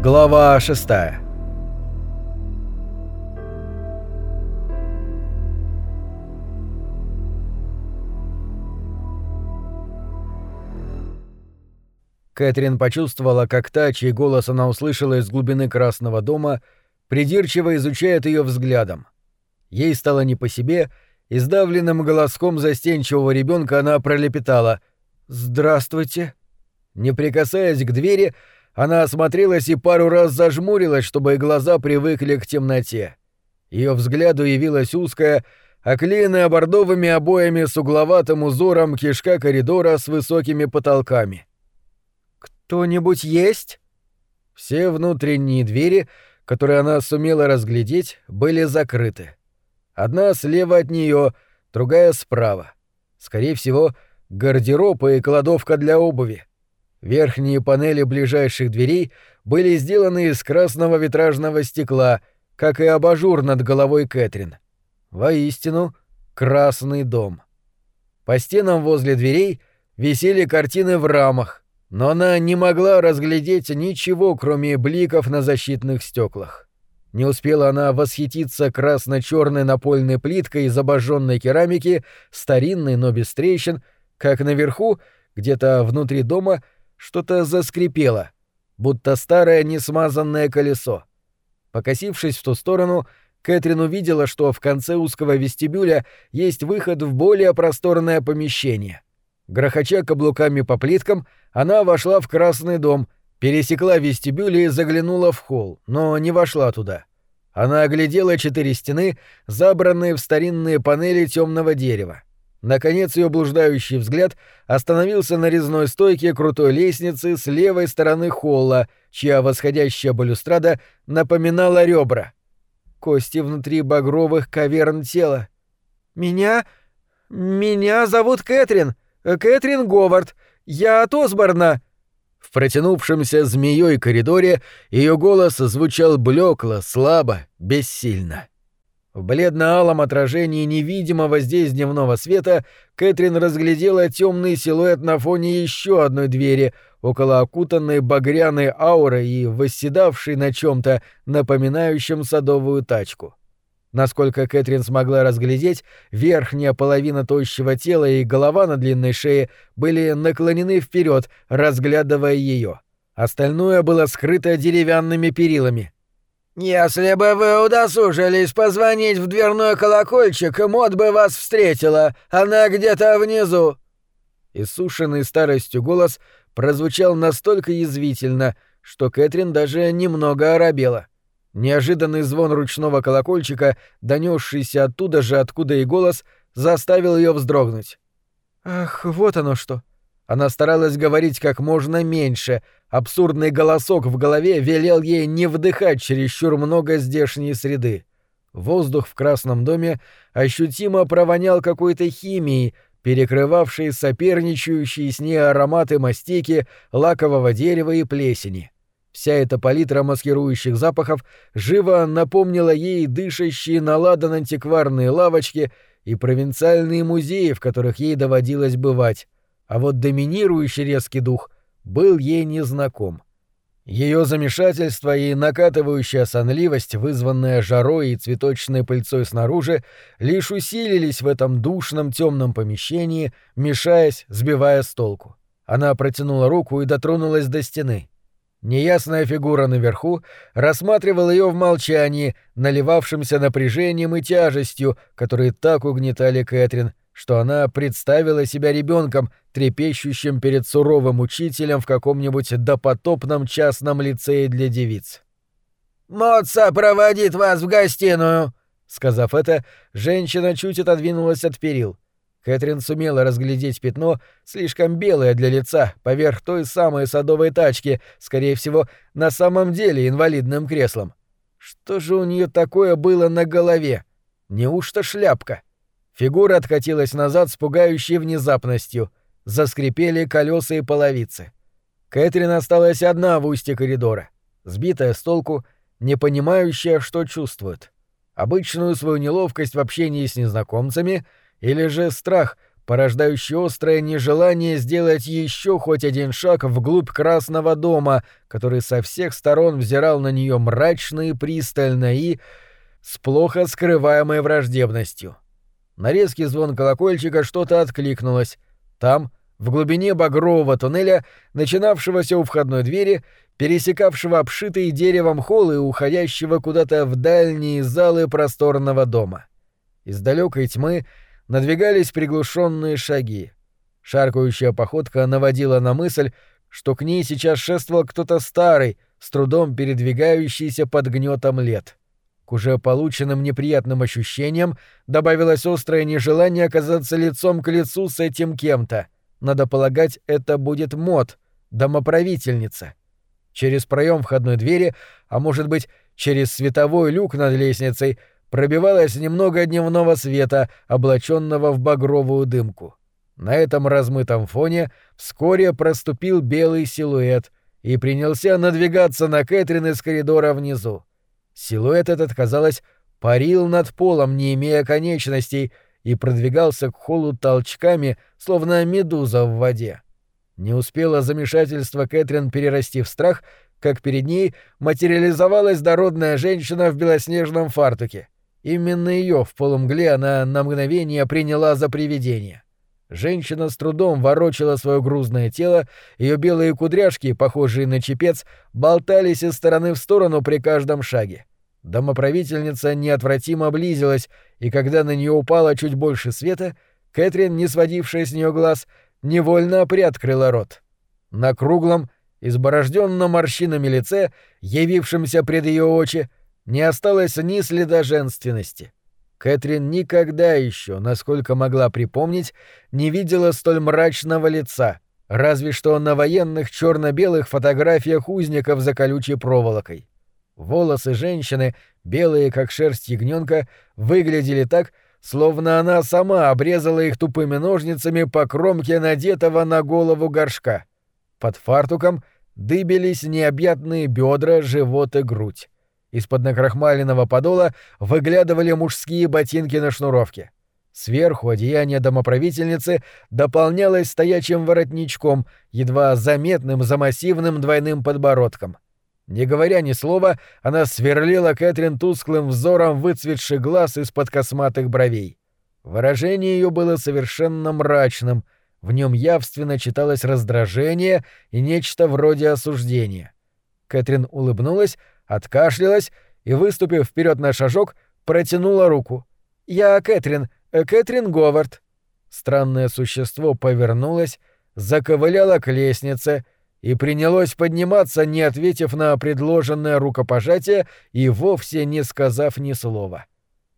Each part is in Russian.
Глава 6 Кэтрин почувствовала, как та, чей голос она услышала из глубины Красного дома, придирчиво изучает ее взглядом. Ей стало не по себе, и сдавленным голоском застенчивого ребенка она пролепетала «Здравствуйте». Не прикасаясь к двери, она осмотрелась и пару раз зажмурилась, чтобы глаза привыкли к темноте. Ее взгляду явилась узкая, оклеенная бордовыми обоями с угловатым узором кишка коридора с высокими потолками. «Кто-нибудь есть?» Все внутренние двери, которые она сумела разглядеть, были закрыты. Одна слева от нее, другая справа. Скорее всего, гардероб и кладовка для обуви. Верхние панели ближайших дверей были сделаны из красного витражного стекла, как и абажур над головой Кэтрин. Воистину, красный дом. По стенам возле дверей висели картины в рамах, но она не могла разглядеть ничего, кроме бликов на защитных стеклах. Не успела она восхититься красно-черной напольной плиткой из обожженной керамики, старинной, но без трещин, как наверху, где-то внутри дома, что-то заскрипело, будто старое несмазанное колесо. Покосившись в ту сторону, Кэтрин увидела, что в конце узкого вестибюля есть выход в более просторное помещение. Грохоча каблуками по плиткам, она вошла в красный дом, пересекла вестибюль и заглянула в холл, но не вошла туда. Она оглядела четыре стены, забранные в старинные панели темного дерева. Наконец ее блуждающий взгляд остановился на резной стойке крутой лестницы с левой стороны холла, чья восходящая балюстрада напоминала ребра. Кости внутри багровых каверн тела. «Меня... меня зовут Кэтрин. Кэтрин Говард. Я от Осборна». В протянувшемся змеей коридоре ее голос звучал блекло, слабо, бессильно. В бледно-алом отражении невидимого здесь дневного света Кэтрин разглядела темный силуэт на фоне еще одной двери, около окутанной багряной аурой и восседавшей на чем-то, напоминающем садовую тачку. Насколько Кэтрин смогла разглядеть, верхняя половина тощего тела и голова на длинной шее были наклонены вперед, разглядывая ее. Остальное было скрыто деревянными перилами — «Если бы вы удосужились позвонить в дверной колокольчик, Мод бы вас встретила. Она где-то внизу». Иссушенный старостью голос прозвучал настолько язвительно, что Кэтрин даже немного оробела. Неожиданный звон ручного колокольчика, донесшийся оттуда же, откуда и голос, заставил ее вздрогнуть. «Ах, вот оно что!» Она старалась говорить как можно меньше. Абсурдный голосок в голове велел ей не вдыхать чересчур много здешней среды. Воздух в Красном доме ощутимо провонял какой-то химией, перекрывавшей соперничающие с ней ароматы мастики, лакового дерева и плесени. Вся эта палитра маскирующих запахов живо напомнила ей дышащие на ладан антикварные лавочки и провинциальные музеи, в которых ей доводилось бывать а вот доминирующий резкий дух был ей незнаком. Ее замешательство и накатывающая сонливость, вызванная жарой и цветочной пыльцой снаружи, лишь усилились в этом душном темном помещении, мешаясь, сбивая с толку. Она протянула руку и дотронулась до стены. Неясная фигура наверху рассматривала ее в молчании, наливавшимся напряжением и тяжестью, которые так угнетали Кэтрин, что она представила себя ребенком, трепещущим перед суровым учителем в каком-нибудь допотопном частном лицее для девиц. «Моца проводит вас в гостиную!» Сказав это, женщина чуть отодвинулась от перил. Кэтрин сумела разглядеть пятно, слишком белое для лица, поверх той самой садовой тачки, скорее всего, на самом деле инвалидным креслом. Что же у нее такое было на голове? Неужто шляпка? Фигура откатилась назад с пугающей внезапностью. Заскрипели колеса и половицы. Кэтрин осталась одна в устье коридора, сбитая с толку, не понимающая, что чувствует. Обычную свою неловкость в общении с незнакомцами или же страх, порождающий острое нежелание сделать еще хоть один шаг вглубь Красного дома, который со всех сторон взирал на нее мрачно и пристально и с плохо скрываемой враждебностью. На резкий звон колокольчика что-то откликнулось. Там, в глубине багрового туннеля, начинавшегося у входной двери, пересекавшего обшитый деревом холл и уходящего куда-то в дальние залы просторного дома. Из далекой тьмы надвигались приглушенные шаги. Шаркающая походка наводила на мысль, что к ней сейчас шествовал кто-то старый, с трудом передвигающийся под гнетом лет. К уже полученным неприятным ощущениям добавилось острое нежелание оказаться лицом к лицу с этим кем-то. Надо полагать, это будет Мод, домоправительница. Через проем входной двери, а может быть, через световой люк над лестницей, пробивалось немного дневного света, облаченного в багровую дымку. На этом размытом фоне вскоре проступил белый силуэт и принялся надвигаться на Кэтрин из коридора внизу. Силуэт этот, казалось, парил над полом, не имея конечностей, и продвигался к холлу толчками, словно медуза в воде. Не успело замешательство Кэтрин перерасти в страх, как перед ней материализовалась дородная женщина в белоснежном фартуке. Именно ее в полумгле она на мгновение приняла за привидение. Женщина с трудом ворочала свое грузное тело, ее белые кудряшки, похожие на чепец, болтались из стороны в сторону при каждом шаге. Домоправительница неотвратимо близилась, и когда на нее упало чуть больше света, Кэтрин, не сводившая с нее глаз, невольно приоткрыла рот. На круглом, изборожденном морщинами лице, явившемся пред ее очи, не осталось ни следа женственности. Кэтрин никогда еще, насколько могла припомнить, не видела столь мрачного лица, разве что на военных черно-белых фотографиях узников за колючей проволокой. Волосы женщины, белые как шерсть ягненка, выглядели так, словно она сама обрезала их тупыми ножницами по кромке надетого на голову горшка. Под фартуком дыбились необъятные бедра, живот и грудь. Из-под накрахмаленного подола выглядывали мужские ботинки на шнуровке. Сверху одеяние домоправительницы дополнялось стоячим воротничком, едва заметным за массивным двойным подбородком. Не говоря ни слова, она сверлила Кэтрин тусклым взором выцветший глаз из-под косматых бровей. Выражение ее было совершенно мрачным, в нем явственно читалось раздражение и нечто вроде осуждения. Кэтрин улыбнулась, откашлялась и, выступив вперед на шажок, протянула руку. «Я Кэтрин, э, Кэтрин Говард». Странное существо повернулось, заковыляло к лестнице и принялось подниматься, не ответив на предложенное рукопожатие и вовсе не сказав ни слова.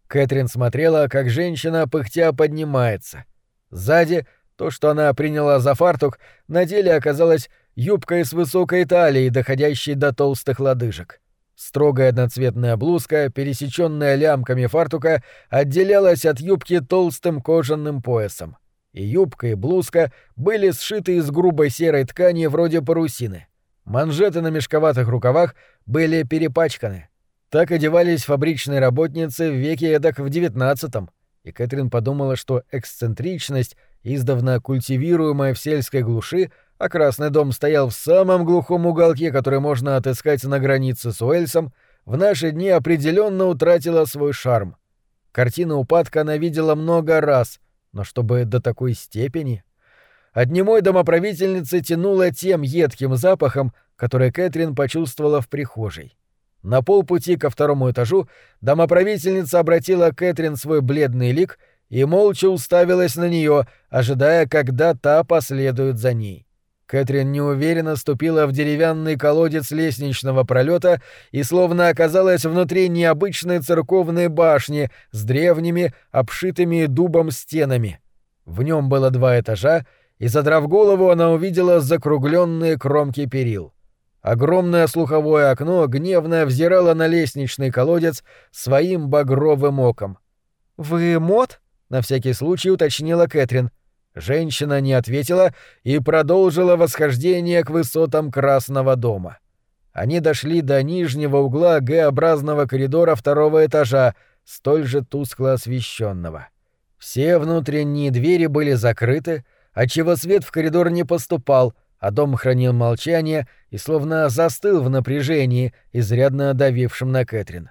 Кэтрин смотрела, как женщина пыхтя поднимается. Сзади то, что она приняла за фартук, на деле оказалось юбкой с высокой талией, доходящей до толстых лодыжек. Строгая одноцветная блузка, пересеченная лямками фартука, отделялась от юбки толстым кожаным поясом. И юбка, и блузка были сшиты из грубой серой ткани вроде парусины. Манжеты на мешковатых рукавах были перепачканы. Так одевались фабричные работницы в веке эдак в девятнадцатом, и Кэтрин подумала, что эксцентричность, издавна культивируемая в сельской глуши, а Красный дом стоял в самом глухом уголке, который можно отыскать на границе с Уэльсом, в наши дни определенно утратила свой шарм. Картины упадка она видела много раз, но чтобы до такой степени... От немой домоправительницы тянуло тем едким запахом, который Кэтрин почувствовала в прихожей. На полпути ко второму этажу домоправительница обратила Кэтрин свой бледный лик и молча уставилась на нее, ожидая, когда та последует за ней. Кэтрин неуверенно ступила в деревянный колодец лестничного пролета и словно оказалась внутри необычной церковной башни с древними, обшитыми дубом стенами. В нем было два этажа, и, задрав голову, она увидела закругленные кромки перил. Огромное слуховое окно гневно взирало на лестничный колодец своим багровым оком. «Вы мод?» — на всякий случай уточнила Кэтрин. Женщина не ответила и продолжила восхождение к высотам Красного дома. Они дошли до нижнего угла Г-образного коридора второго этажа, столь же тускло освещенного. Все внутренние двери были закрыты, отчего свет в коридор не поступал, а дом хранил молчание и словно застыл в напряжении, изрядно давившем на Кэтрин.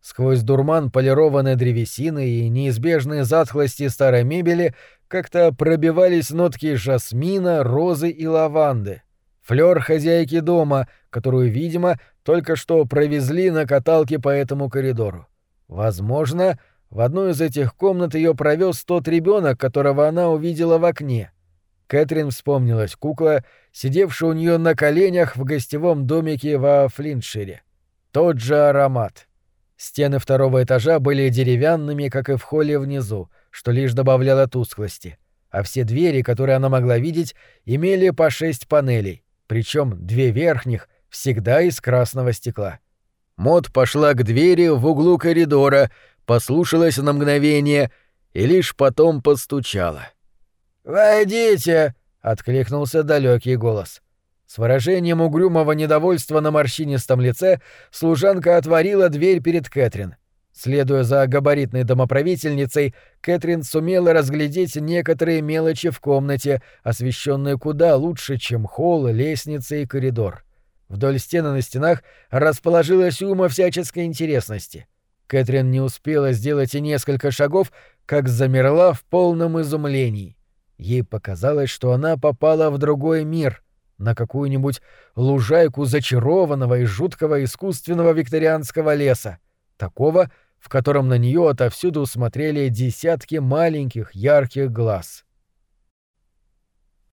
Сквозь дурман полированной древесины и неизбежные затхлости старой мебели как-то пробивались нотки жасмина, розы и лаванды. Флёр хозяйки дома, которую, видимо, только что провезли на каталке по этому коридору. Возможно, в одну из этих комнат ее провез тот ребенок, которого она увидела в окне. Кэтрин вспомнилась кукла, сидевшая у нее на коленях в гостевом домике во Флинтшире. Тот же аромат — Стены второго этажа были деревянными, как и в холле внизу, что лишь добавляло тусклости, а все двери, которые она могла видеть, имели по шесть панелей, причем две верхних всегда из красного стекла. Мод пошла к двери в углу коридора, послушалась на мгновение и лишь потом постучала. «Войдите!» — откликнулся далекий голос. С выражением угрюмого недовольства на морщинистом лице служанка отворила дверь перед Кэтрин. Следуя за габаритной домоправительницей, Кэтрин сумела разглядеть некоторые мелочи в комнате, освещенные куда лучше, чем холл, лестница и коридор. Вдоль стены на стенах расположилась ума всяческой интересности. Кэтрин не успела сделать и несколько шагов, как замерла в полном изумлении. Ей показалось, что она попала в другой мир, на какую-нибудь лужайку зачарованного и жуткого искусственного викторианского леса, такого, в котором на нее отовсюду смотрели десятки маленьких ярких глаз.